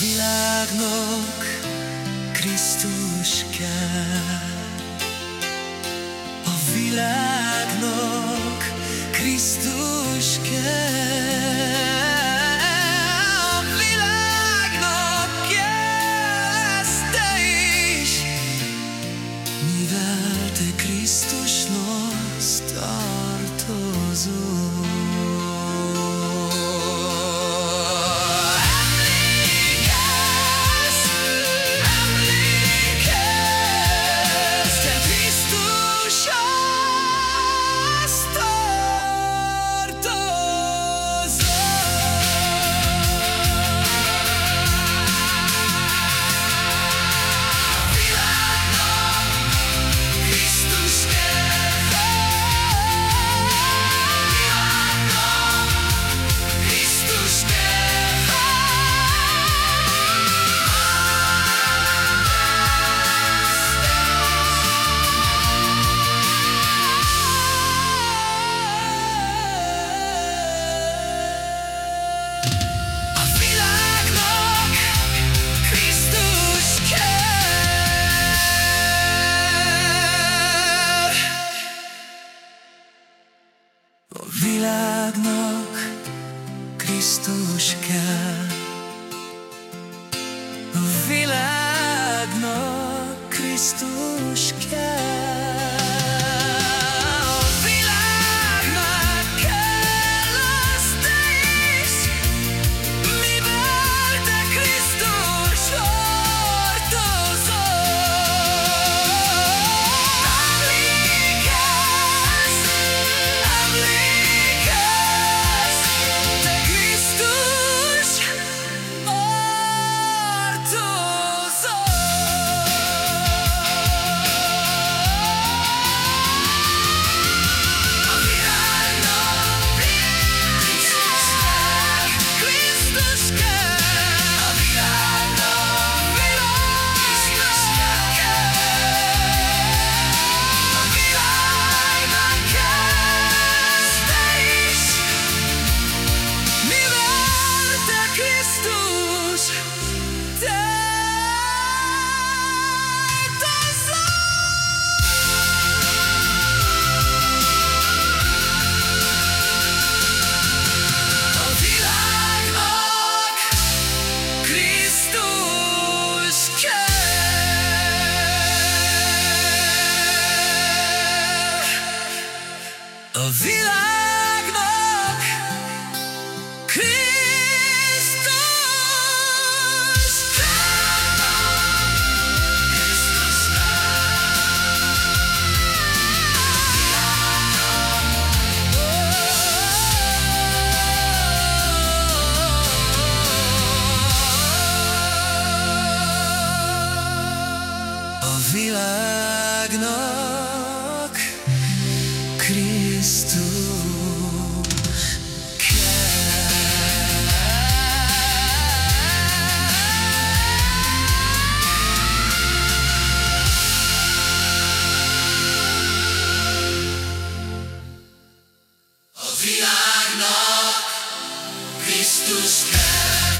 világnak Krisztus kell. A világnak Krisztus kell. Kristus kär a világnak. Krisztus! Krisztus A világnak.